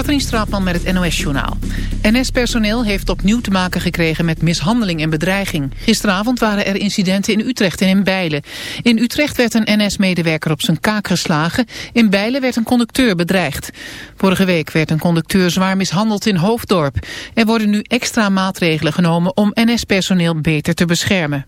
Katrien Straatman met het NOS-journaal. NS-personeel heeft opnieuw te maken gekregen met mishandeling en bedreiging. Gisteravond waren er incidenten in Utrecht en in Bijlen. In Utrecht werd een NS-medewerker op zijn kaak geslagen. In Bijlen werd een conducteur bedreigd. Vorige week werd een conducteur zwaar mishandeld in Hoofddorp. Er worden nu extra maatregelen genomen om NS-personeel beter te beschermen.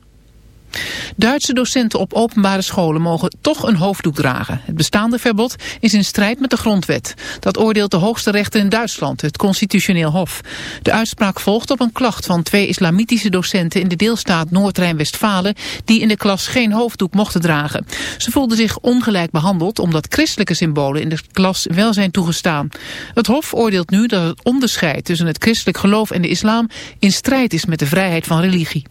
Duitse docenten op openbare scholen mogen toch een hoofddoek dragen. Het bestaande verbod is in strijd met de grondwet. Dat oordeelt de hoogste rechter in Duitsland, het constitutioneel hof. De uitspraak volgt op een klacht van twee islamitische docenten in de deelstaat Noord-Rijn-Westfalen die in de klas geen hoofddoek mochten dragen. Ze voelden zich ongelijk behandeld omdat christelijke symbolen in de klas wel zijn toegestaan. Het hof oordeelt nu dat het onderscheid tussen het christelijk geloof en de islam in strijd is met de vrijheid van religie.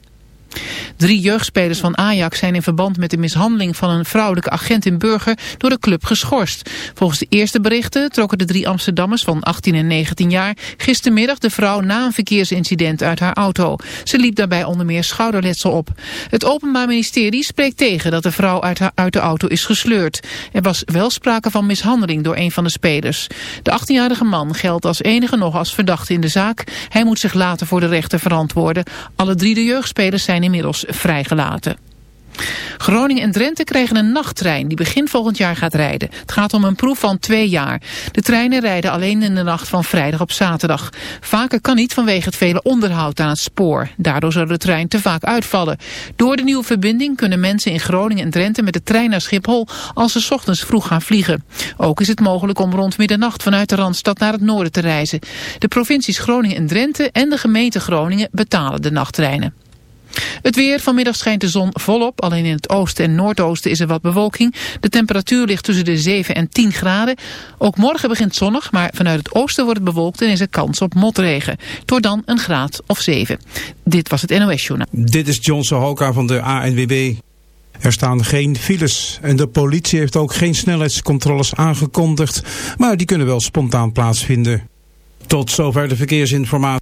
Drie jeugdspelers van Ajax zijn in verband met de mishandeling van een vrouwelijke agent in Burger door de club geschorst. Volgens de eerste berichten trokken de drie Amsterdammers van 18 en 19 jaar gistermiddag de vrouw na een verkeersincident uit haar auto. Ze liep daarbij onder meer schouderletsel op. Het Openbaar Ministerie spreekt tegen dat de vrouw uit, uit de auto is gesleurd. Er was wel sprake van mishandeling door een van de spelers. De 18-jarige man geldt als enige nog als verdachte in de zaak. Hij moet zich later voor de rechter verantwoorden. Alle drie de jeugdspelers zijn inmiddels vrijgelaten. Groningen en Drenthe kregen een nachttrein die begin volgend jaar gaat rijden. Het gaat om een proef van twee jaar. De treinen rijden alleen in de nacht van vrijdag op zaterdag. Vaker kan niet vanwege het vele onderhoud aan het spoor. Daardoor zal de trein te vaak uitvallen. Door de nieuwe verbinding kunnen mensen in Groningen en Drenthe met de trein naar Schiphol als ze ochtends vroeg gaan vliegen. Ook is het mogelijk om rond middernacht vanuit de Randstad naar het noorden te reizen. De provincies Groningen en Drenthe en de gemeente Groningen betalen de nachttreinen. Het weer, vanmiddag schijnt de zon volop. Alleen in het oosten en noordoosten is er wat bewolking. De temperatuur ligt tussen de 7 en 10 graden. Ook morgen begint zonnig, maar vanuit het oosten wordt het bewolkt en is er kans op motregen. Door dan een graad of 7. Dit was het NOS Journaal. Dit is John Sohoka van de ANWB. Er staan geen files en de politie heeft ook geen snelheidscontroles aangekondigd, maar die kunnen wel spontaan plaatsvinden. Tot zover de verkeersinformatie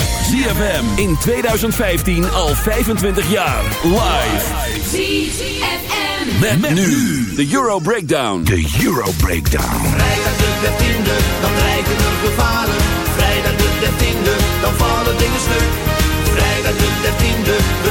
ZFM in 2015 al 25 jaar. Live. ZFM. Met, met nu de Euro Breakdown. De Euro Breakdown. Vrijdag de 13e, dan dreigen er gevaren. Vrijdag de 13e, dan vallen dingen stuk. Vrijdag de 13e,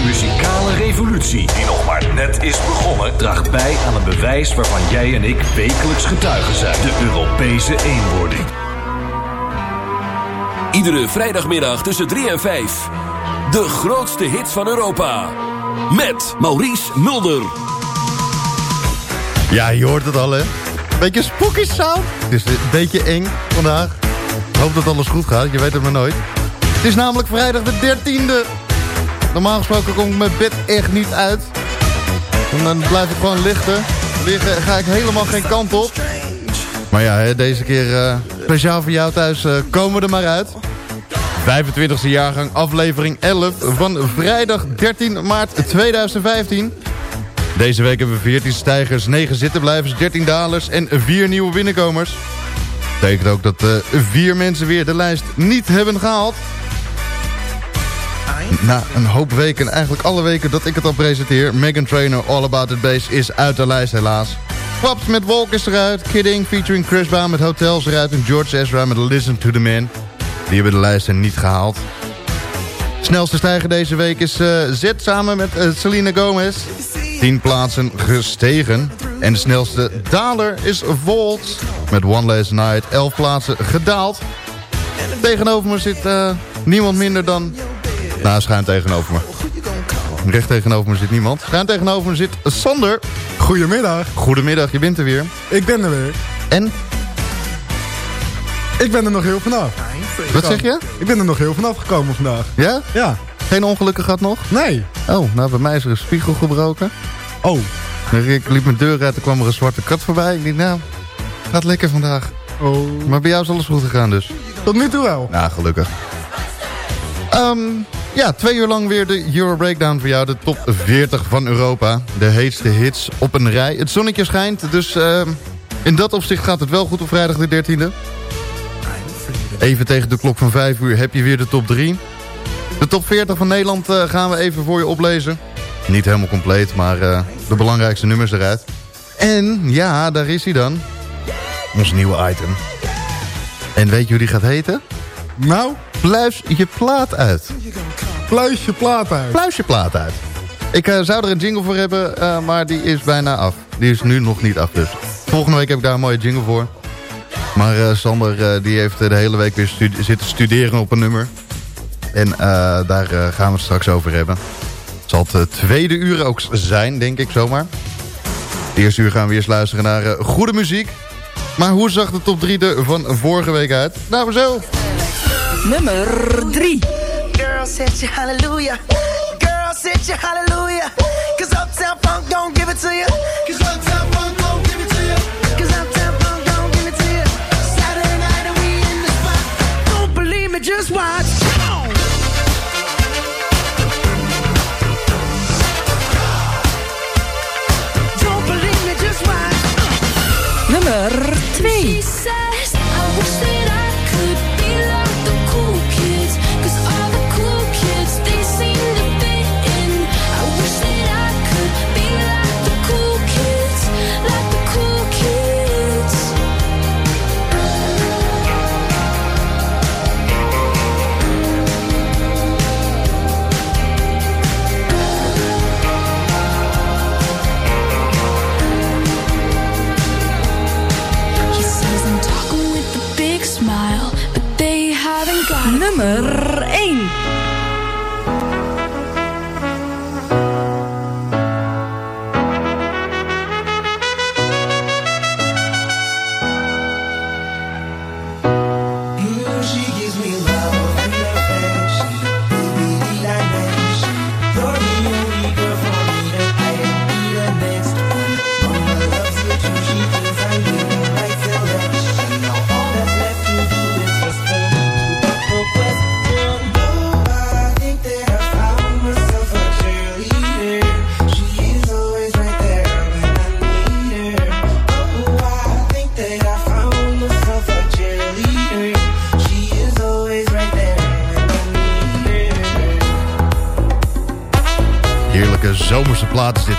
De muzikale revolutie, die nog maar net is begonnen, draagt bij aan een bewijs waarvan jij en ik wekelijks getuigen zijn: de Europese eenwording. Iedere vrijdagmiddag tussen 3 en 5. De grootste hits van Europa. Met Maurice Mulder. Ja, je hoort het al, hè? Beetje spooky sound. Het is een beetje eng vandaag. Ik hoop dat alles goed gaat, je weet het maar nooit. Het is namelijk vrijdag de 13e. Normaal gesproken kom ik mijn bed echt niet uit. Dan blijf ik gewoon liggen. Liggen ga ik helemaal geen kant op. Maar ja, deze keer eh, speciaal voor jou thuis eh, komen we er maar uit. 25e jaargang, aflevering 11 van vrijdag 13 maart 2015. Deze week hebben we 14 stijgers, 9 zittenblijvers, 13 dalers en 4 nieuwe binnenkomers. Betekent ook dat uh, vier mensen weer de lijst niet hebben gehaald. Na een hoop weken, eigenlijk alle weken dat ik het al presenteer... Megan Trainer, All About It Bass is uit de lijst helaas. Klaps met Wolk is eruit, Kidding featuring Chris Brown met Hotels eruit... en George Ezra met Listen to the Man. Die hebben de lijsten niet gehaald. Snelste stijger deze week is uh, Z samen met uh, Selena Gomez. 10 plaatsen gestegen. En de snelste daler is Volt met One Last Night. 11 plaatsen gedaald. Tegenover me zit uh, niemand minder dan... Nou, schuin tegenover me. Recht tegenover me zit niemand. Schuin tegenover me zit Sander. Goedemiddag. Goedemiddag, je bent er weer. Ik ben er weer. En? Ik ben er nog heel vanaf. Wat zeg je? Ik ben er nog heel vanaf gekomen vandaag. Ja? Ja. Geen ongelukken gehad nog? Nee. Oh, nou bij mij is er een spiegel gebroken. Oh. Ik liep mijn deur uit, er kwam er een zwarte kat voorbij. Ik dacht, nou, gaat lekker vandaag. Oh. Maar bij jou is alles goed gegaan dus? Tot nu toe wel. Nou, gelukkig. Um, ja, twee uur lang weer de Euro Breakdown voor jou. De top 40 van Europa. De heetste hits op een rij. Het zonnetje schijnt, dus uh, in dat opzicht gaat het wel goed op vrijdag de 13e. Even tegen de klok van 5 uur heb je weer de top 3. De top 40 van Nederland uh, gaan we even voor je oplezen. Niet helemaal compleet, maar uh, de belangrijkste nummers eruit. En ja, daar is hij dan. Ons nieuwe item. En weet je hoe die gaat heten? Nou? Pluis je plaat uit. Pluis je plaat uit. Pluis je plaat uit. Ik uh, zou er een jingle voor hebben, uh, maar die is bijna af. Die is nu nog niet af dus. Volgende week heb ik daar een mooie jingle voor. Maar uh, Sander die heeft de hele week weer studi zitten studeren op een nummer. En daar gaan we het straks over hebben. Het zal het tweede uur ook zijn, denk ik zomaar. De eerste uur gaan we weer eens luisteren naar goede muziek. Maar hoe zag de top 3 er van vorige week uit? Nou, zo. Nummer 3. Girl, set you hallelujah. Girl, set you hallelujah. Cause Uptown Funk don't give it to you. Cause Uptown Funk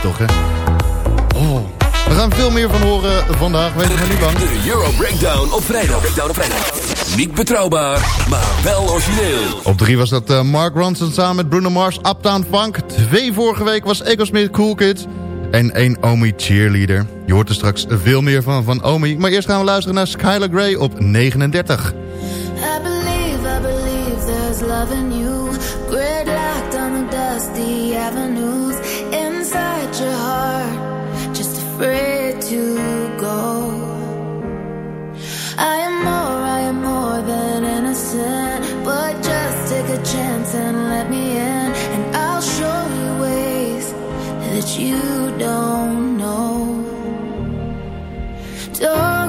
toch, hè? Oh. We gaan veel meer van horen vandaag, weet ik maar niet bang. De Euro Breakdown op vrijdag. Breakdown op vrijdag. Niet betrouwbaar, maar wel origineel. Op drie was dat eh, Mark Ronson samen met Bruno Mars, Uptown Funk. Twee vorige week was Echo Smith Cool Kids. En één Omi Cheerleader. Je hoort er straks veel meer van van Omi. Maar eerst gaan we luisteren naar Skylar Grey op 39. I believe, I believe there's love in you. Gridlocked on the dusty avenues. Inside your heart, just afraid to go. I am more, I am more than innocent. But just take a chance and let me in. And I'll show you ways that you don't know. Don't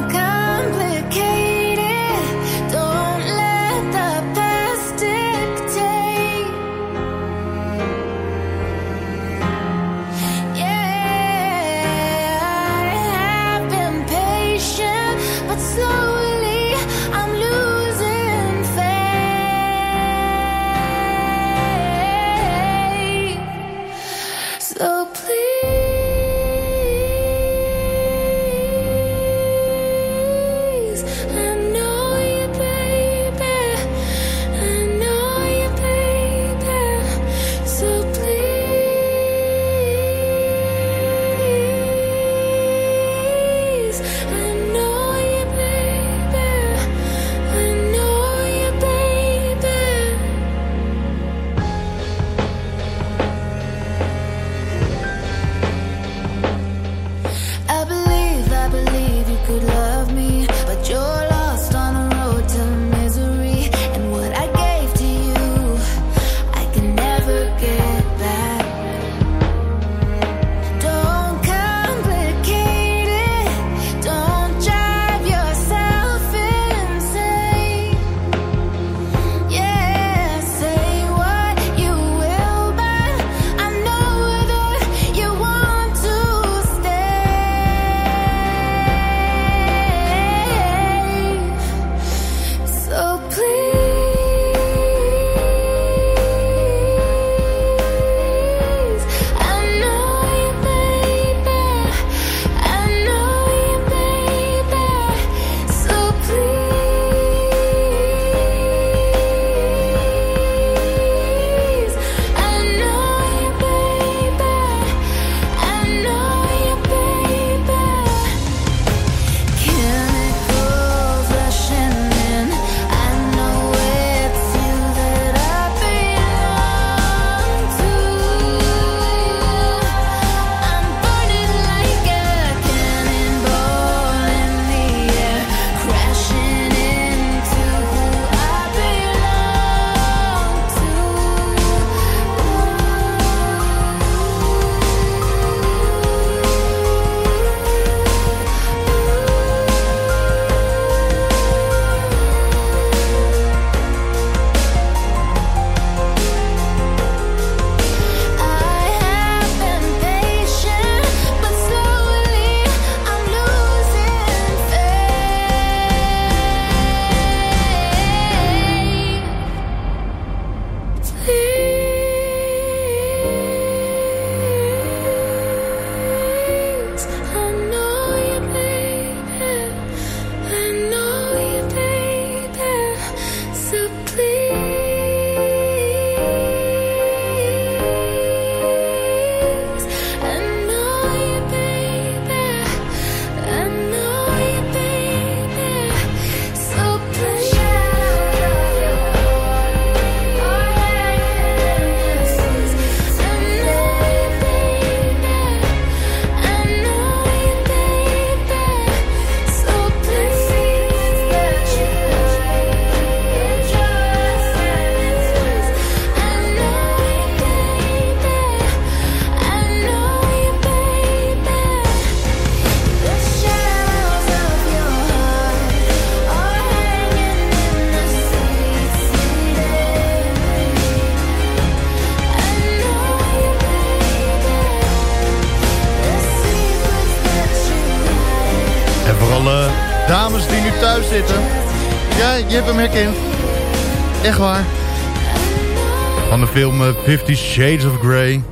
Fifty Shades of Grey.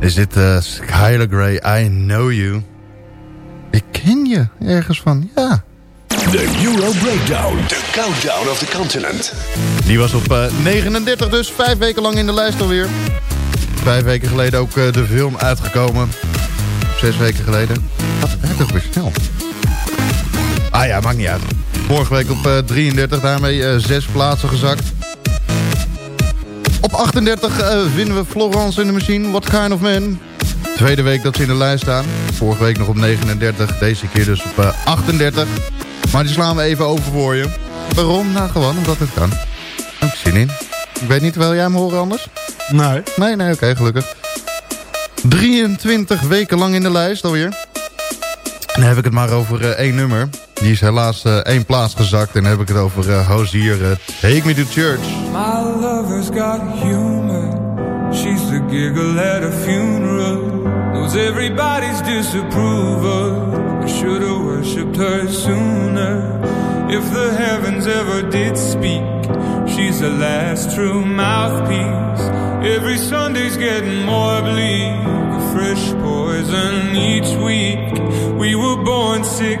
Is dit uh, Skylar Grey, I Know You? Ik ken je ergens van, ja. De Euro Breakdown, de countdown of the continent. Die was op uh, 39 dus, vijf weken lang in de lijst alweer. Vijf weken geleden ook uh, de film uitgekomen. Zes weken geleden. Dat werkt toch weer snel. Ah ja, maakt niet uit. Vorige week op uh, 33, daarmee zes plaatsen gezakt. Op 38 uh, vinden we Florence in de Machine, What Kind of Man. Tweede week dat ze in de lijst staan. Vorige week nog op 39, deze keer dus op uh, 38. Maar die slaan we even over voor je. Waarom? Nou gewoon omdat het kan. Heb ik zin in. Ik weet niet, wil jij hem horen anders? Nee. Nee, nee, oké, okay, gelukkig. 23 weken lang in de lijst alweer. En dan heb ik het maar over uh, één nummer. Die is helaas uh, één plaats gezakt. En dan heb ik het over uh, Hozier, Take Me to Church. My lover's got humor. She's the giggle at a funeral. Knows everybody's disapproval. I should've worshipped her sooner. If the heavens ever did speak, she's the last true mouthpiece. Every Sunday's getting more bleak. A fresh poison each week. We were born sick,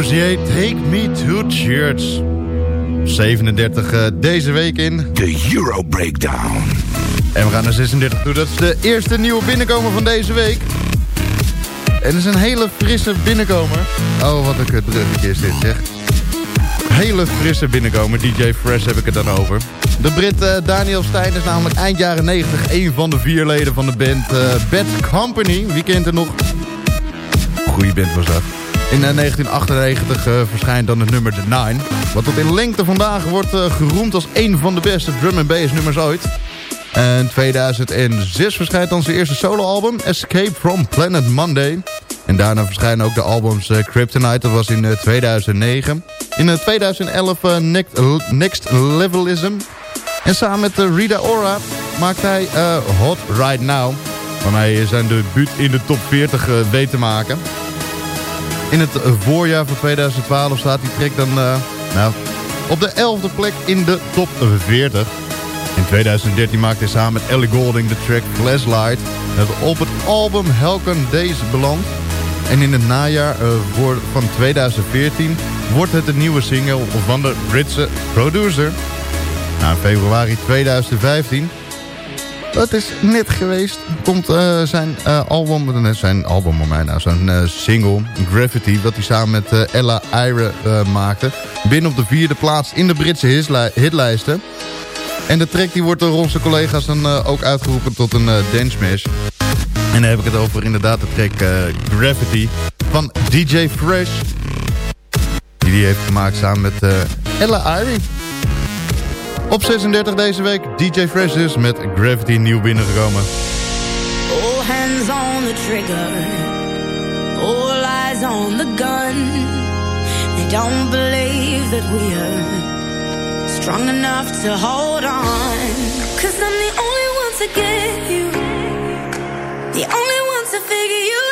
Hozier, Take Me to Church. 37 uh, deze week in. De Euro Breakdown. En we gaan naar 36 toe. Dat is de eerste nieuwe binnenkomer van deze week. En het is een hele frisse binnenkomer. Oh, wat een kutbruggetje is dit, zeg. Hele frisse binnenkomer. DJ Fresh heb ik het dan over. De Brit eh, Daniel Stijn is namelijk eind jaren 90... een van de vier leden van de band eh, Bad Company. Wie kent er nog? Goeie band was dat. In eh, 1998 eh, verschijnt dan het nummer The Nine. Wat tot in lengte vandaag wordt eh, geroemd als een van de beste drum and bass nummers ooit. En 2006 verschijnt dan zijn eerste soloalbum Escape from Planet Monday. En daarna verschijnen ook de albums eh, Kryptonite, dat was in eh, 2009. In eh, 2011 eh, Next, Next Levelism. En samen met eh, Rita Ora maakt hij eh, Hot Right Now. Waarmee hij zijn debuut in de top 40 eh, weet te maken. In het voorjaar van 2012 staat die track dan eh, nou, op de 11e plek in de top 40. In 2013 maakte hij samen met Ellie Golding de track Flashlight... dat op het album Helcon Days belandt. En in het najaar voor, van 2014 wordt het een nieuwe single van de Britse producer. In februari 2015 dat is net geweest. Komt eh, zijn uh, album, uh, zijn album mij nou, zijn single Gravity, wat hij samen met Ella Ira maakte. Binnen op de vierde plaats in de Britse hitlijsten. En de track die wordt door onze collega's dan ook uitgeroepen tot een dance smash. En dan heb ik het over inderdaad de track Gravity van DJ Fresh. Die die heeft gemaakt samen met Ella Ira. Op 36 deze week DJ Fresh dus met Gravity nieuw binnengekomen. All hands on the trigger. All eyes on the gun. They don't believe that we're strong enough to hold on. Cause I'm the only one to get you. The only one to figure you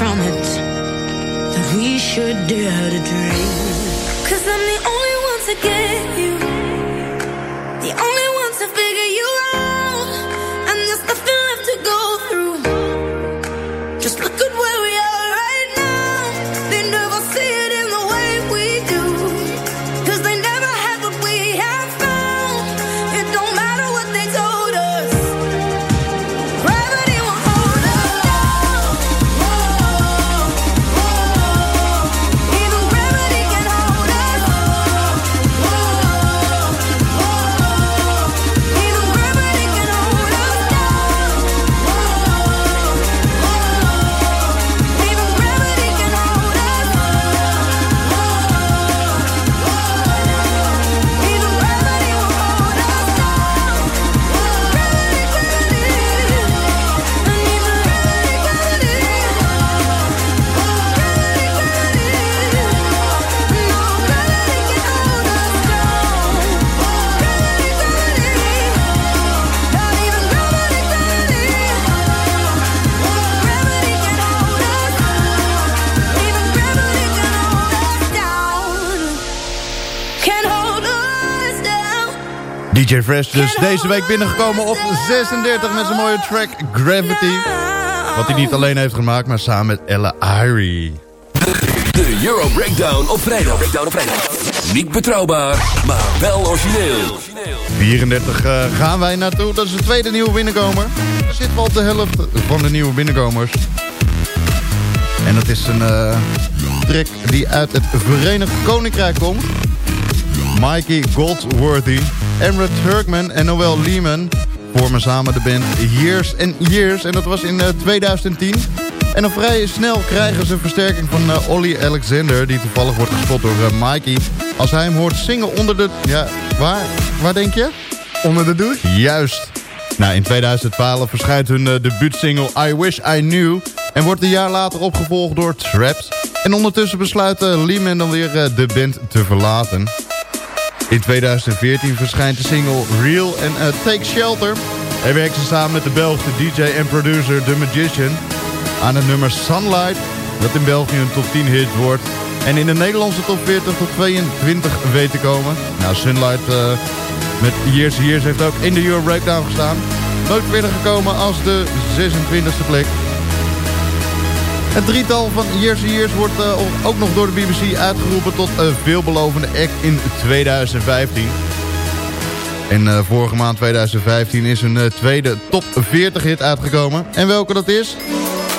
from it that we should dare to dream. DJ Fresh dus deze week binnengekomen op 36 met zijn mooie track Gravity. Wat hij niet alleen heeft gemaakt, maar samen met Ella Irie. De Euro Breakdown op vrijdag. Breakdown op vrijdag. Niet betrouwbaar, maar wel origineel. 34 eh, gaan wij naartoe. Dat is de tweede nieuwe binnenkomer. Er zit wel op de helft van de nieuwe binnenkomers. En dat is een eh track die uit het Verenigd Koninkrijk komt. Mikey Goldsworthy, Emre Turkman en Noel Lehman vormen samen de band Years and Years. En dat was in eh, 2010. En al vrij snel krijgen ze versterking van eh, Olly Alexander... die toevallig wordt gespot door eh, Mikey. Als hij hem hoort zingen onder de... Ja, waar? Waar denk je? Onder de douche? Juist. Nou, in 2012 verschijnt hun uh, debuutsingle I Wish I Knew... en wordt een jaar later opgevolgd door Traps. En ondertussen besluit uh, Lehman dan weer uh, de band te verlaten. In 2014 verschijnt de single Real en uh, Take Shelter. Hij ze samen met de Belgische DJ en producer The Magician... aan het nummer Sunlight, dat in België een top 10 hit wordt... en in de Nederlandse top 40 tot 22 weet te komen. Nou, Sunlight uh, met Years Years heeft ook in de Euro Breakdown gestaan. Nooit verder gekomen als de 26e plek. Het drietal van Years Years wordt uh, ook nog door de BBC uitgeroepen tot een veelbelovende act in 2015. En uh, vorige maand 2015 is een uh, tweede top 40 hit uitgekomen. En welke dat is?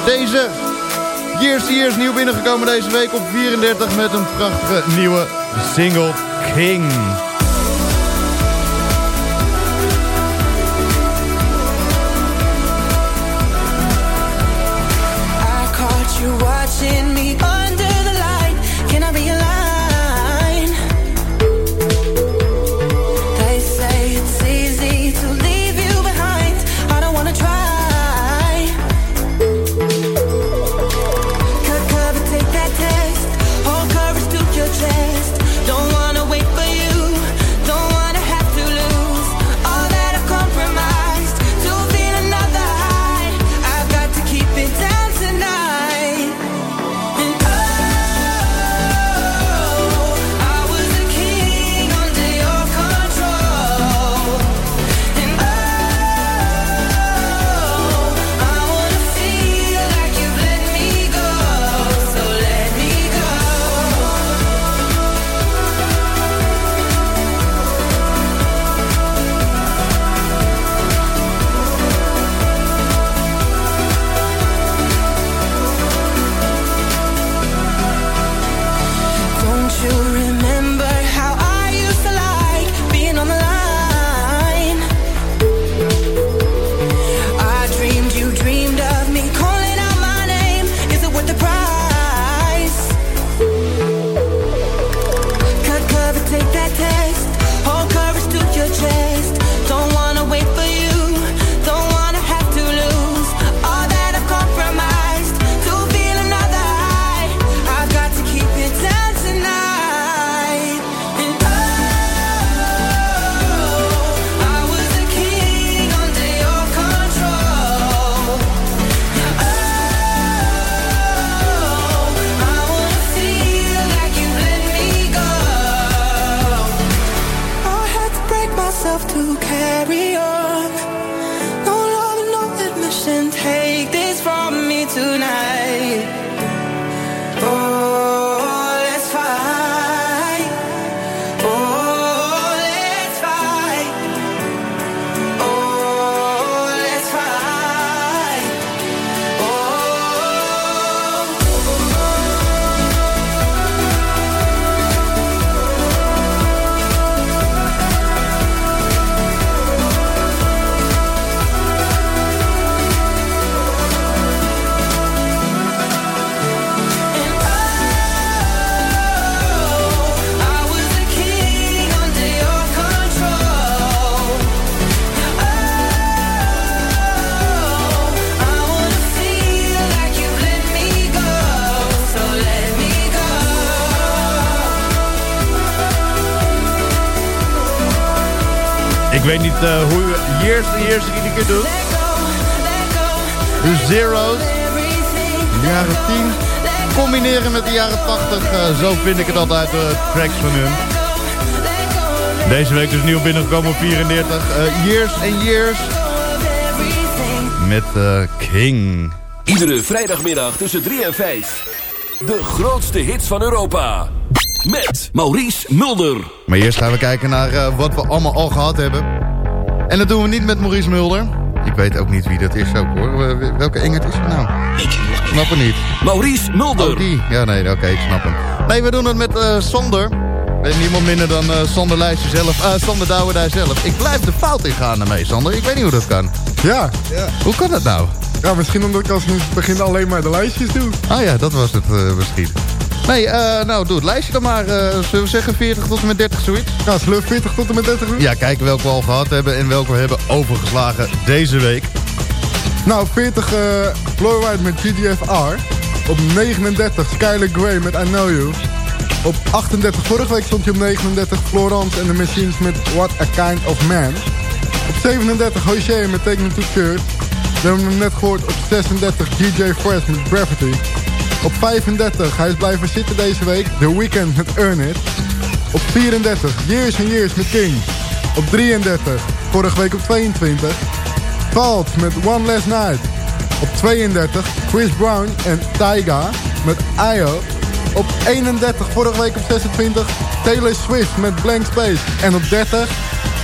Deze Years Years nieuw binnengekomen deze week op 34 met een prachtige nieuwe single King. Ik weet niet uh, hoe Years the Years iedere keer doet. De Zero's. De jaren 10. Combineren met de jaren 80. Uh, zo vind ik het altijd, de tracks van hun. Deze week dus nieuw binnengekomen op 34. Uh, years and Years. Met King. Iedere vrijdagmiddag tussen 3 en 5. De grootste hits van Europa. Met Maurice Mulder. Maar eerst gaan we kijken naar eh, wat we allemaal al gehad hebben. En dat doen we niet met Maurice Mulder. Ik weet ook niet wie dat is ook hoor. Welke Engert is het nou? Ik snap het niet. Maurice Mulder. Oh, die. Ja, nee, oké, ik snap hem. Nee, we doen het met eh Sander. En niemand minder dan eh Sander Lijstje zelf. eh Sander Douwendij zelf. Ik blijf de fout ingaan daarmee, Sander. Ik weet niet hoe dat kan. Ja. Hoe kan dat nou? Ja, misschien omdat ik als in het begin alleen maar de lijstjes doe. Ah ja, dat was het eh, misschien. Nee, eh, nou doe het lijstje dan maar. eh, zullen we zeggen 40 tot en met 30 zoiets? Ja, zullen we 40 tot en met 30 doen? Ja, kijken welke we al gehad hebben en welke we hebben overgeslagen deze week. Nou, 40 eh Floor White met GDFR. Op 39 Skylar Grey met I Know You. Op 38, vorige week stond hij op 39 Florence and the Machines met What a Kind of Man. Op 37 Hoshea met Take Me to Church. We hebben hem net gehoord op 36 DJ Fresh met Gravity. Op 35, hij is blijven zitten deze week, The Weeknd met Earn It. Op 34, Years and Years met King. Op 33, vorige week op 22, Valt met One Last Night. Op 32, Chris Brown en Tyga met IO. Op 31, vorige week op 26, Taylor Swift met Blank Space. En op 30,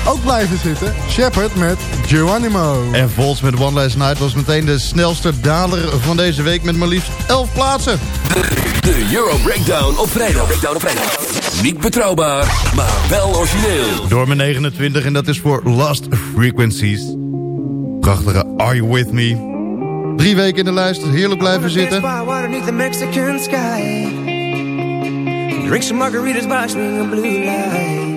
ook blijven zitten, Shepard met Geronimo. En Vols met One Last Night was meteen de snelste daler van deze week met maar liefst 11 plaatsen. De Euro Breakdown op vrijdag. Breakdown op vrijdag. Niet betrouwbaar, maar wel origineel. Door mijn 29 en dat is voor Lost Frequencies. Prachtige Are You With Me. Drie weken in de lijst, heerlijk blijven zitten. By water beneath the Mexican sky. Drink some margaritas by swinging blue lights.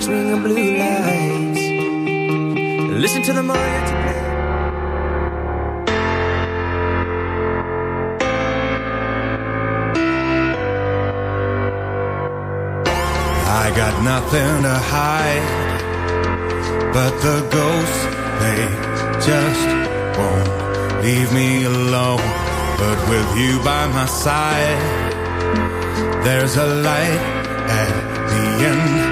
Swinging blue lights. Listen to the mariachi play. I got nothing to hide, but the ghosts, they just won't leave me alone. But with you by my side, there's a light at the end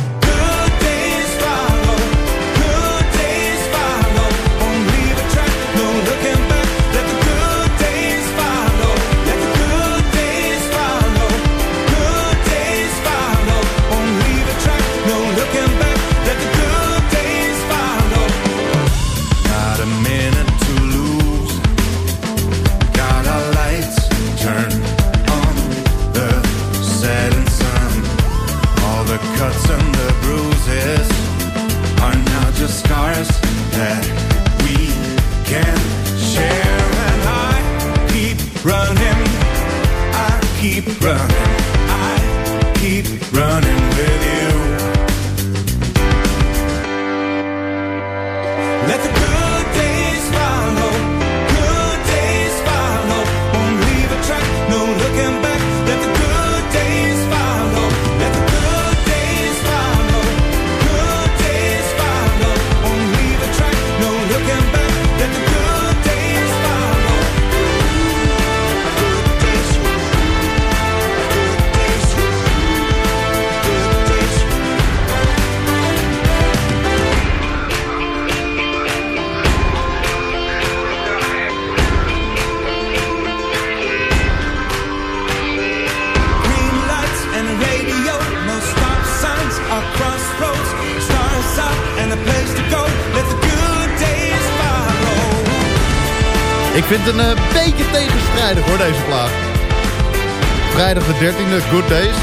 Good Days.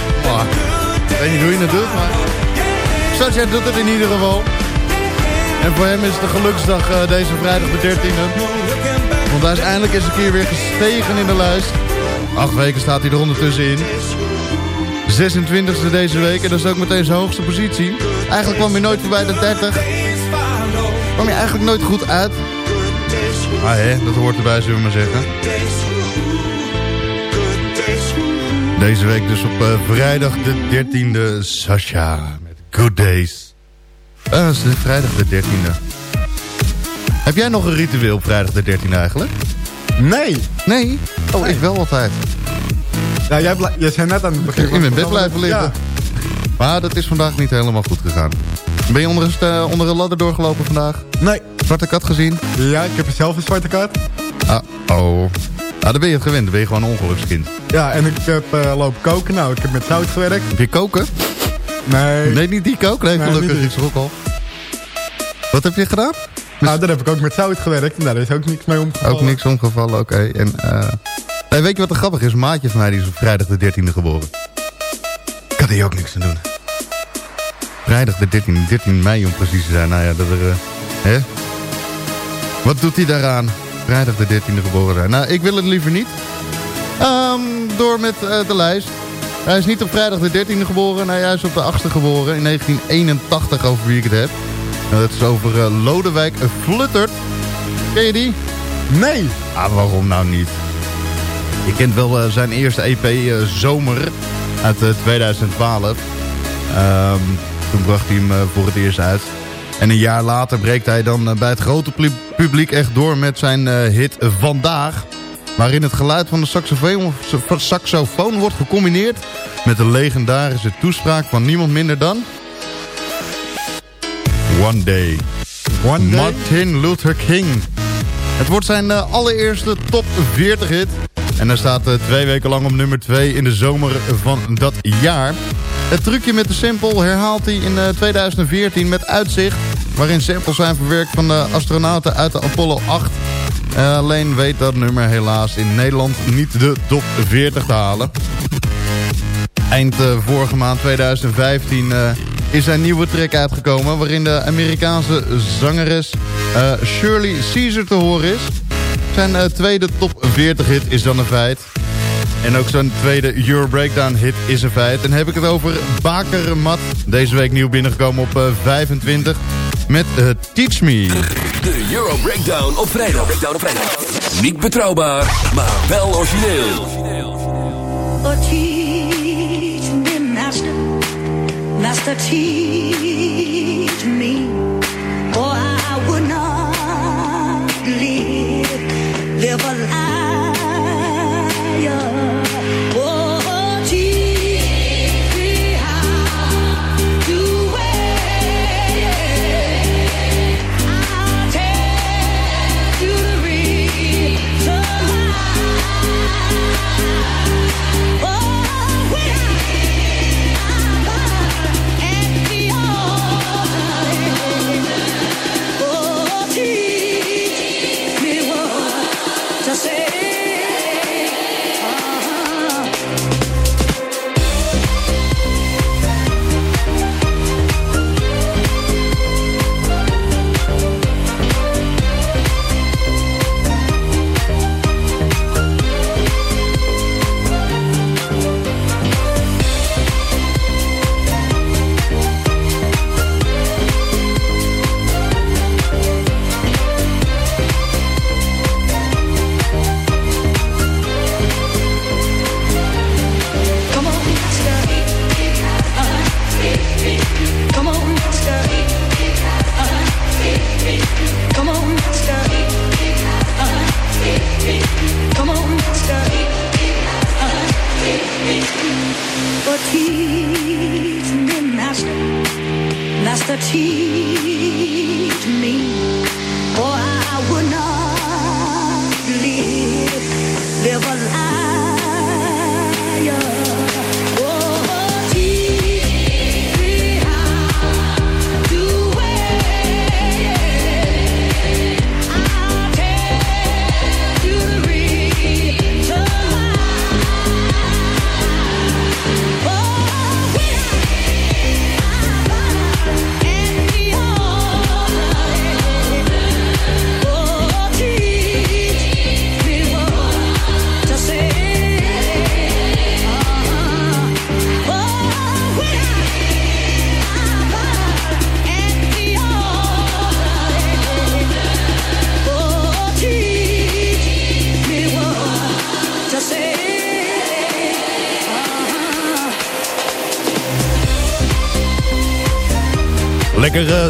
Ik weet niet hoe je het doet, maar... Satya doet het in ieder geval. En voor hem is het een geluksdag eh, deze vrijdag de 13e. Want hij is een keer weer gestegen in de lijst. Acht weken staat hij er ondertussen in. 26e deze week en dat is ook meteen zijn hoogste positie. Eigenlijk kwam hij nooit voorbij de 30. Kwam hij eigenlijk nooit goed uit. Maar hè, dat hoort erbij zullen we maar zeggen. Deze week dus op eh, vrijdag de 13e Sasha met Good Days. Eh, is vrijdag de 13e. Heb jij nog een ritueel op vrijdag de 13e eigenlijk? Nee. Nee? Oh, ik wel altijd. Ja, jij, jij zei net aan het begin... In mijn bed blijven liggen. Ja. Maar dat is vandaag niet helemaal goed gegaan. Ben je onder een, sta- onder een ladder doorgelopen vandaag? Nee. Zwarte kat gezien? Ja, ik heb zelf een zwarte kaart. Ah, oh. Nou, dan ben je gewend. Dan ben je gewoon een ongelukskind. Ja, en ik heb eh, lopen koken. Nou, ik heb met zout gewerkt. Heb je koken? Nee. Nee, niet die koken. Nee, Nee, gelukkig. Ik schrok al. Wat heb je gedaan? Nou, daar heb ik ook met zout gewerkt. En daar is ook niks mee omgevallen. Ook niks omgevallen, oké. En eh, nee, weet je wat er grappig is? Een maatje van mij die is op vrijdag de 13e geboren. Ik had hier ook niks aan doen. Vrijdag de 13e, 13 mei om precies te zijn. Nou ja, dat er... eh, hè? Wat doet hij daaraan? Vrijdag de 13e geboren zijn. Nou, ik wil het liever niet. Ehm, door met eh, de lijst. Hij is niet op vrijdag de 13e geboren. Hij is op de 8e geboren. In 1981 over wie ik het heb. Nou, dat is over eh, Lodewijk Fluttert. Ken je die? Nee. Ah, waarom nou niet? Je kent wel eh, zijn eerste EP Zomer uit eh, 2012. Ehm, toen bracht hij hem voor het eerst uit. En een jaar later breekt hij dan bij het grote pu- publiek echt door met zijn eh, hit Vandaag. Waarin het geluid van de saxofoon, saxofoon wordt gecombineerd met de legendarische toespraak van niemand minder dan... One Day. One Day? Martin Luther King. Het wordt zijn eh, allereerste top 40 hit. En hij staat eh, twee weken lang op nummer 2 in de zomer van dat jaar. Het trucje met de sample herhaalt hij in eh, 2014 met Uitzicht... waarin samples zijn verwerkt van de astronauten uit de Apollo 8. Eh, alleen weet dat nummer helaas in Nederland niet de top 40 te halen. Eind eh, vorige maand 2015 eh, is zijn nieuwe track uitgekomen... waarin de Amerikaanse zangeres eh, Shirley Caesar te horen is. Zijn eh, tweede top 40 hit is dan een feit. En ook zijn tweede Euro Breakdown hit is een feit. En heb ik het over Baker Mat. Deze week nieuw binnengekomen op eh, 25 met eh, Teach Me. De Euro Breakdown op vrijdag. Breakdown op vrijdag. Niet betrouwbaar, maar wel origineel. Oh, teach me, master, master, teach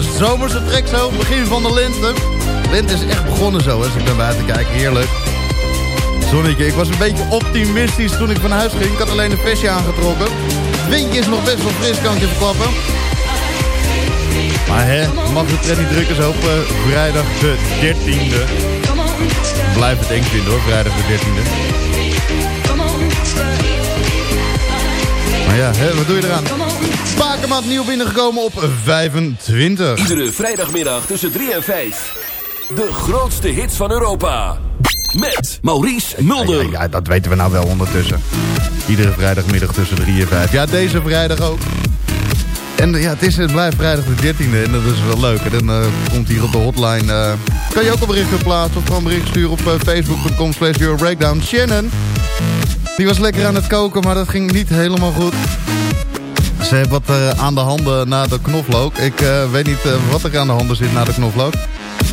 zomerse trek zo, begin van de lente. Lente is echt begonnen zo, als ik naar buiten kijk. Heerlijk. Zonnetje, ik was een beetje optimistisch toen ik van huis ging. Ik had alleen een vestje aangetrokken. Windje is nog best wel fris, kan ik je verklappen. Maar hè, mag de trend niet drukken zo op eh, vrijdag de 13e. Blijf het eng vinden hoor, vrijdag de 13e. Maar ja, hè, wat doe je eraan? Spakenmaat nieuw binnengekomen op 25. Iedere vrijdagmiddag tussen 3 en 5. De grootste hits van Europa. Met Maurice Mulder. Ja, ja, dat weten we nou wel ondertussen. Iedere vrijdagmiddag tussen 3 en 5. Ja, deze vrijdag ook. En ja, het, is, het blijft vrijdag de 13e en dat is wel leuk. En dan eh, komt hier op de hotline... eh, kan je ook een bericht plaatsen of gewoon een bericht sturen op eh, facebook.com slash Breakdown. Shannon, die was lekker aan het koken, maar dat ging niet helemaal goed. Ze heeft wat eh, aan de handen na de knoflook. Ik eh, weet niet eh, wat er aan de handen zit na de knoflook.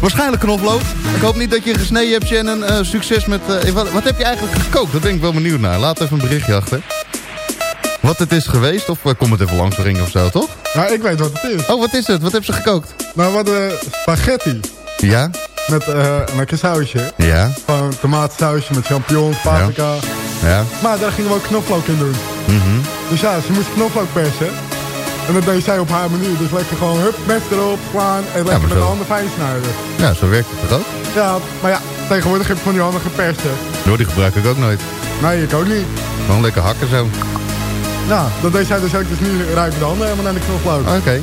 Waarschijnlijk knoflook. Ik hoop niet dat je gesneden hebt, Shannon. Succes met... wat, wat heb je eigenlijk gekookt? Dat ben ik wel benieuwd naar. Laat even een berichtje achter. Wat het is geweest? Of kom het even langs brengen of zo, toch? Ja, ik weet wat het is. Oh, wat is het? Wat hebben ze gekookt? Nou, hadden spaghetti. Ja? Met een lekker sausje. Ja? Gewoon tomatensausje met champignons, paprika. Ja? Maar daar gingen we ook knoflook in doen. Mhm. Dus ja, ze moest knoflook persen. En dat deed zij op haar manier. Dus lekker gewoon hup, mes erop, slaan en lekker maar met de handen fijn snijden. Ja, zo werkt het toch ook? Ja, maar ja, tegenwoordig heb je van die handen gepersen. Door die gebruik ik ook nooit. Nee, ik ook niet. Gewoon lekker hakken zo. Nou, dat deed zij dus ook. Dus nu ruiken de handen helemaal naar de knoflook. Oké.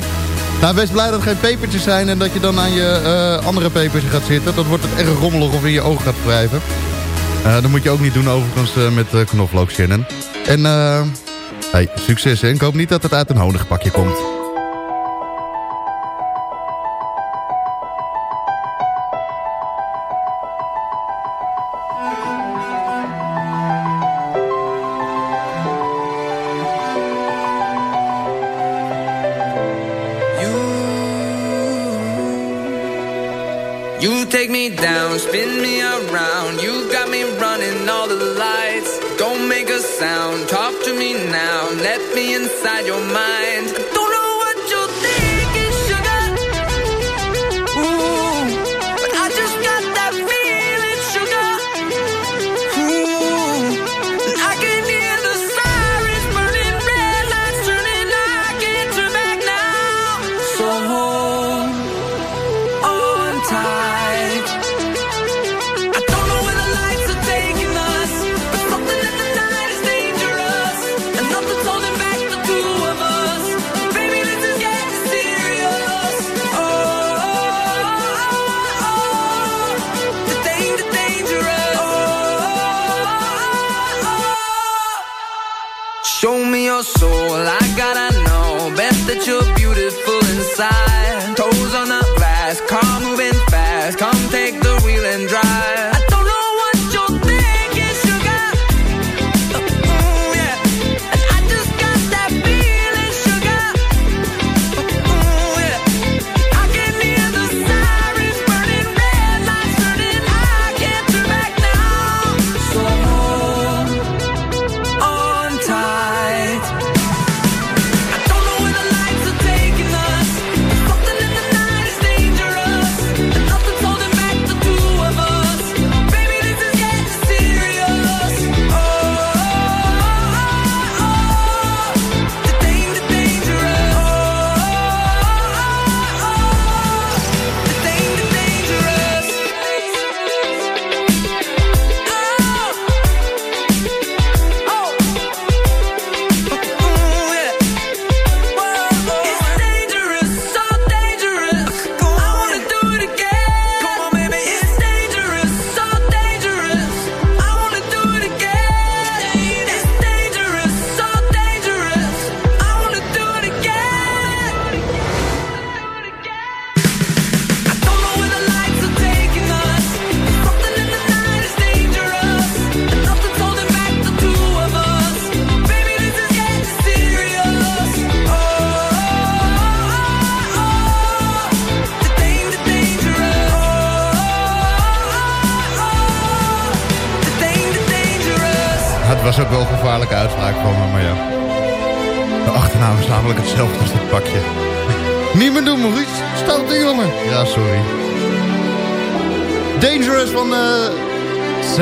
Nou, wees blij dat er geen pepertjes zijn en dat je dan aan je eh, andere pepertje gaat zitten. Dat wordt het erg rommelig of in je ogen gaat wrijven. Eh, dat moet je ook niet doen overigens eh, met uh, knoflook, Shannon. En eh hey, succes hè. Ik hoop niet dat het uit een honigpakje komt.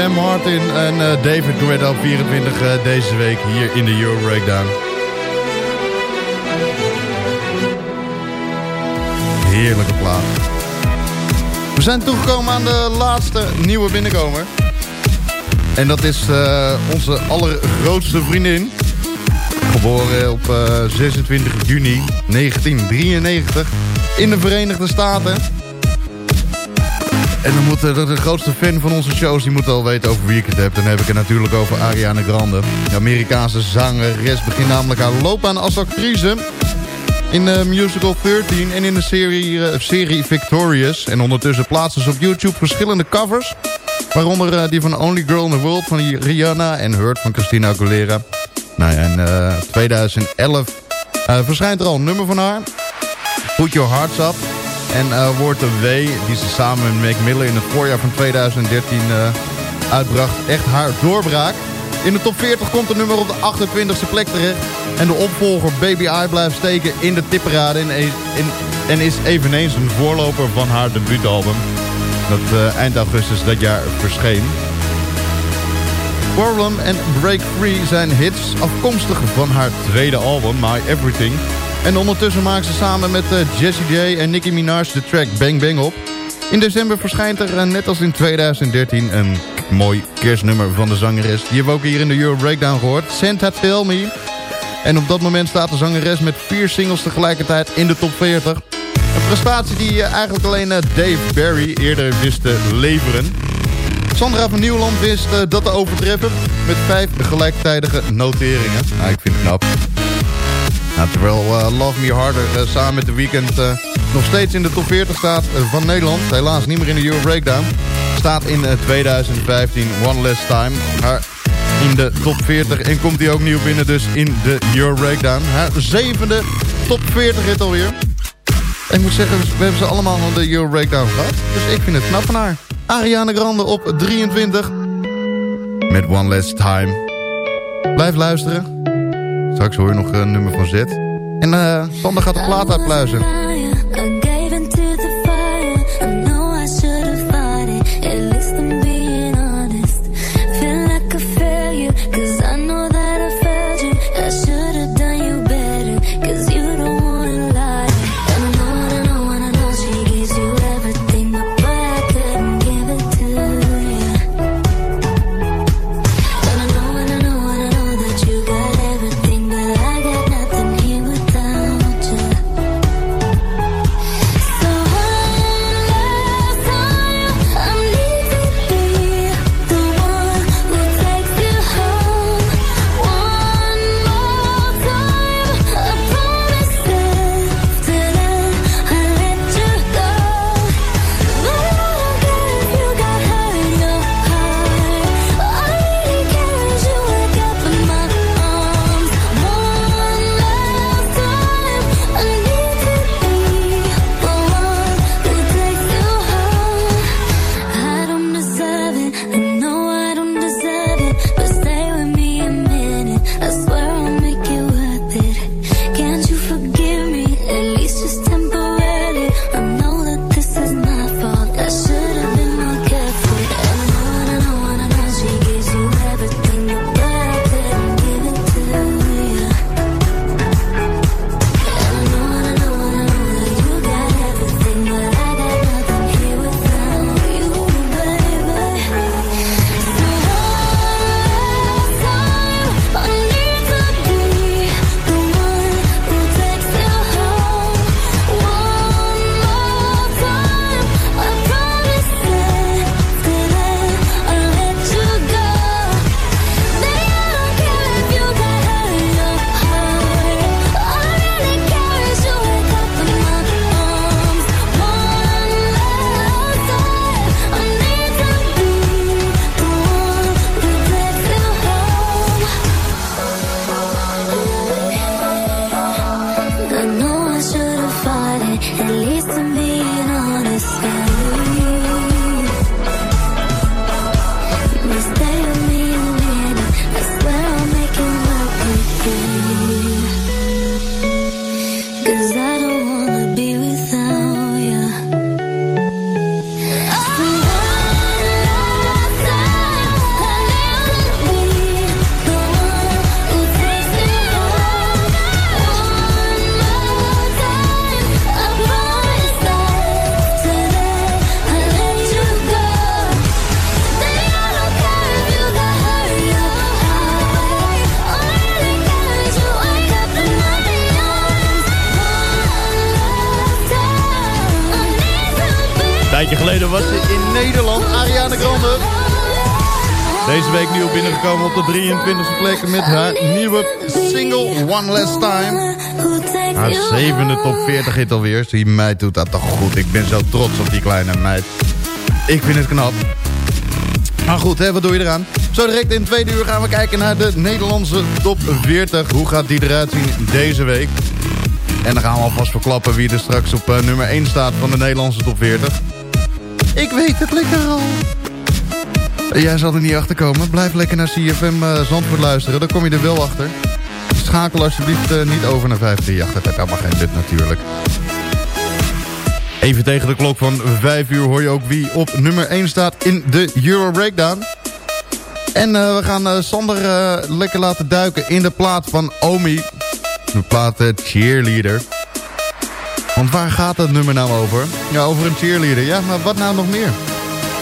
Sam Martin en eh, David Guetta op 24 eh, deze week hier in de Euro Breakdown. Heerlijke plaat. We zijn toegekomen aan de laatste nieuwe binnenkomer. En dat is eh, onze allergrootste vriendin. Geboren op eh, 26 juni 1993 in de Verenigde Staten. En dan moet de, de grootste fan van onze shows, die moet al weten over wie ik het heb. Dan heb ik het natuurlijk over Ariana Grande. De Amerikaanse zangeres begint namelijk haar loopbaan als actrice in de musical 13 en in de serie, eh, serie Victorious. En ondertussen plaatsen ze op YouTube verschillende covers. Waaronder eh, die van Only Girl in the World van Rihanna en Hurt van Christina Aguilera. Nou ja, in eh, 2011 eh, verschijnt er al een nummer van haar. Put Your Hearts Up. En eh, wordt de W, die ze samen met Mac Miller in het voorjaar van 2013 eh, uitbracht, echt haar doorbraak. In de top 40 komt het nummer op de 28e plek terecht. En de opvolger Baby I blijft steken in de tipperade en, en, en is eveneens een voorloper van haar debuutalbum. Dat eh, eind augustus dat jaar verscheen. Problem en Break Free zijn hits afkomstig van haar tweede album My Everything. En ondertussen maakt ze samen met eh, Jessie J en Nicki Minaj de track Bang Bang op. In december verschijnt er, eh, net als in 2013, een mooi kerstnummer van de zangeres. Die hebben we ook hier in de Euro Breakdown gehoord. Santa Tell Me. En op dat moment staat de zangeres met vier singles tegelijkertijd in de top 40. Een prestatie die eh, eigenlijk alleen Dave Barry eerder wist te leveren. Sandra van Nieuwland wist dat te overtreffen met vijf gelijktijdige noteringen. Nou, ik vind het knap. Nou, terwijl eh, Love Me Harder eh, samen met The Weeknd eh, nog steeds in de top 40 staat van Nederland. Helaas niet meer in de Euro Breakdown. Staat in eh, 2015 One Last Time. In de top 40 en komt hij ook nieuw binnen dus in de Euro Breakdown. Haar zevende top 40 hit alweer. Ik moet zeggen, we hebben ze allemaal aan de Euro Breakdown gehad. Dus ik vind het knap van haar. Ariana Grande op 23. Met One Last Time. Blijf luisteren. Straks hoor je nog een nummer van Z. En eh Sander gaat de plaat uitpluizen. Geleden was in Nederland, Ariana Grande. Deze week nieuw binnengekomen op de 23e plek met haar nieuwe single One Last Time. Haar zevende top 40 hit alweer. Die meid doet dat toch goed. Ik ben zo trots op die kleine meid. Ik vind het knap. Maar goed, wat doe je eraan? Zo direct in het tweede uur gaan we kijken naar de Nederlandse top 40. Hoe gaat die eruit zien deze week? En dan gaan we alvast verklappen wie er straks op eh, nummer 1 staat van de Nederlandse top 40. Ik weet het lekker al. Jij zal er niet achter komen. Blijf lekker naar CFM eh, Zandvoort luisteren. Dan kom je er wel achter. Schakel alsjeblieft eh, niet over naar 538. Dat kan maar geen nut natuurlijk. Even tegen de klok van 5 uur hoor je ook wie op nummer 1 staat in de Euro Breakdown. En eh, we gaan Sander lekker laten duiken in de plaat van Omi. De plaat Cheerleader. Want waar gaat het nummer nou over? Ja, over een cheerleader. Ja, maar wat nou nog meer?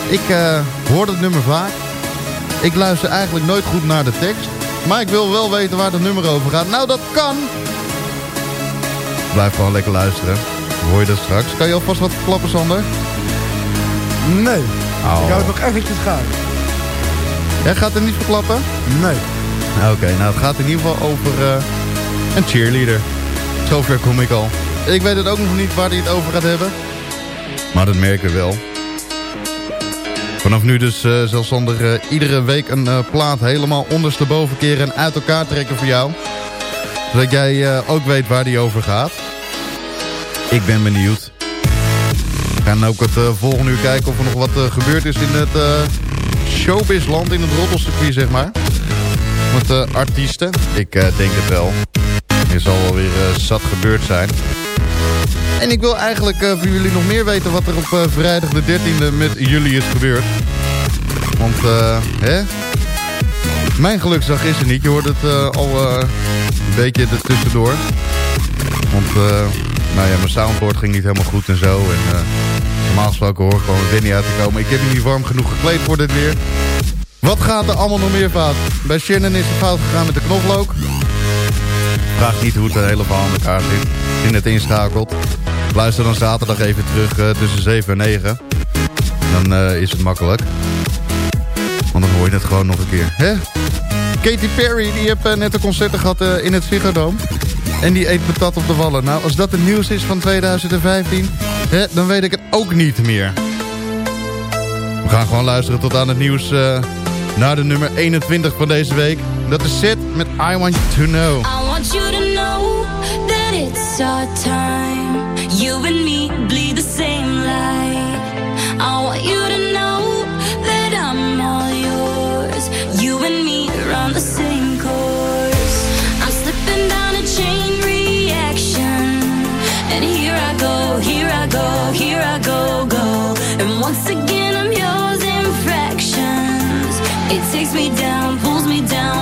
Ik eh, hoor het nummer vaak. Ik luister eigenlijk nooit goed naar de tekst. Maar ik wil wel weten waar het nummer over gaat. Nou, dat kan. Blijf gewoon lekker luisteren. Hoor je dat straks? Kan je alvast wat verklappen, Sander? Nee. Oh. Ik hou het nog eventjes gaan. Jij gaat het niet verklappen? Nee. Oké, nou het gaat in ieder geval over eh, een cheerleader. Zover kom ik al. Ik weet het ook nog niet waar hij het over gaat hebben. Maar dat merken we wel. Vanaf nu dus zal Sander eh, iedere week een eh, plaat helemaal ondersteboven keren en uit elkaar trekken voor jou. Zodat jij ook weet waar die over gaat. Ik ben benieuwd. We gaan ook het volgende uur kijken of er nog wat gebeurd is in het showbizland, in het roddelcircuit zeg maar. Met eh, artiesten. Ik denk het wel. Er zal wel weer zat gebeurd zijn. En ik wil eigenlijk eh, voor jullie nog meer weten wat er op eh, vrijdag de 13e met jullie is gebeurd. Want, eh, hè? Mijn geluksdag is er niet. Je hoort het al een beetje ertussendoor. Want, nou ja, mijn soundboard ging niet helemaal goed en zo. En normaal gesproken hoor ik gewoon weer niet uit te komen. Ik heb me niet warm genoeg gekleed voor dit weer. Wat gaat er allemaal nog meer fout? Bij Shannon is het fout gegaan met de knoflook. Vraag niet hoe het hele verhaal in elkaar zit. Als je net inschakelt. Luister dan zaterdag even terug eh, tussen 7 en 9. Dan eh, is het makkelijk. Want dan hoor je het gewoon nog een keer. Hè? Katy Perry, die heeft eh, net een concert gehad eh, in het Ziggo. En die eet patat op de wallen. Nou, als dat het nieuws is van 2015, hè, dan weet ik het ook niet meer. We gaan gewoon luisteren tot aan het nieuws naar de nummer 21 van deze week. Dat is Sid met I Want You To Know. I want you to know that it's our time. You and me bleed the same light. I want you to know that I'm all yours. You and me run the same course. I'm slipping down a chain reaction. And here I go, here I go, here I go, go. And once again I'm yours in fractions. It takes me down, pulls me down,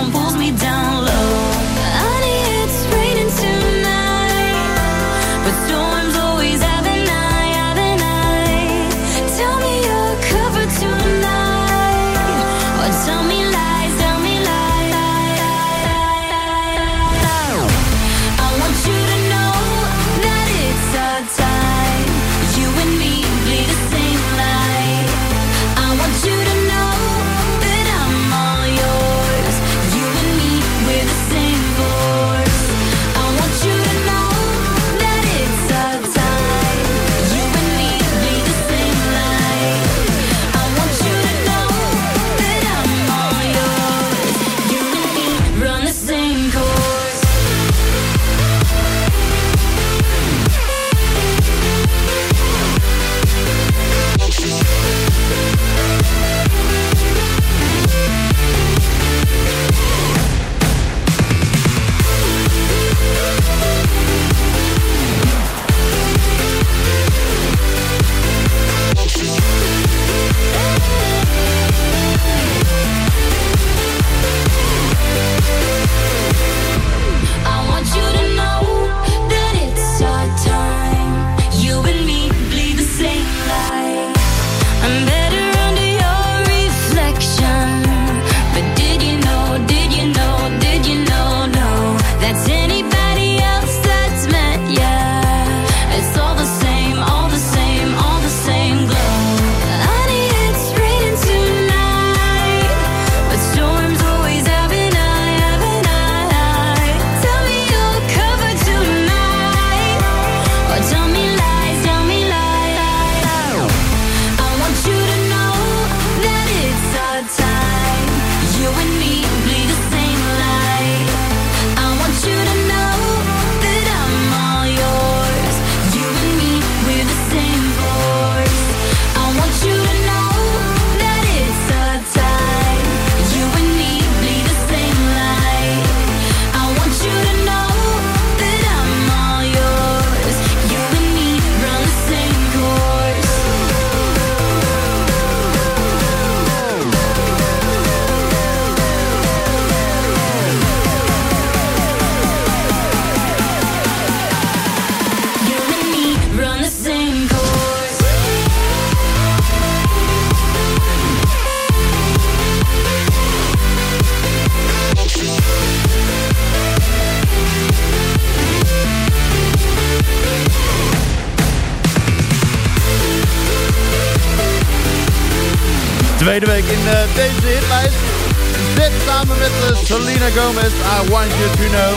Selena Gomez, I Want You To Know.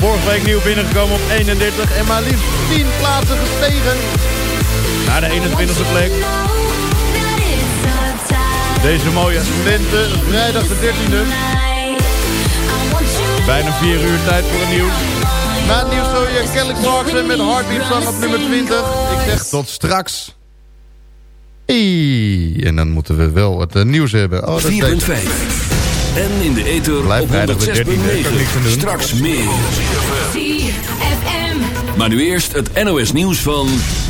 Vorige week nieuw binnengekomen op 31 en maar liefst 10 plaatsen gestegen. Naar de 21e plek. Deze mooie lente, vrijdag de 13e. Bijna 4 uur tijd voor een nieuws. Na het nieuws zo je Kelly Clarkson met Heartbeat op nummer 20. Ik zeg tot straks. En dan moeten we wel het eh, nieuws hebben. Oh, dat is 4.5. En in de ether Blijf op 106.9. vrijdag de 13e, kan ik niks aan doen. Straks meer. Maar nu eerst het NOS nieuws van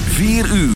4 uur.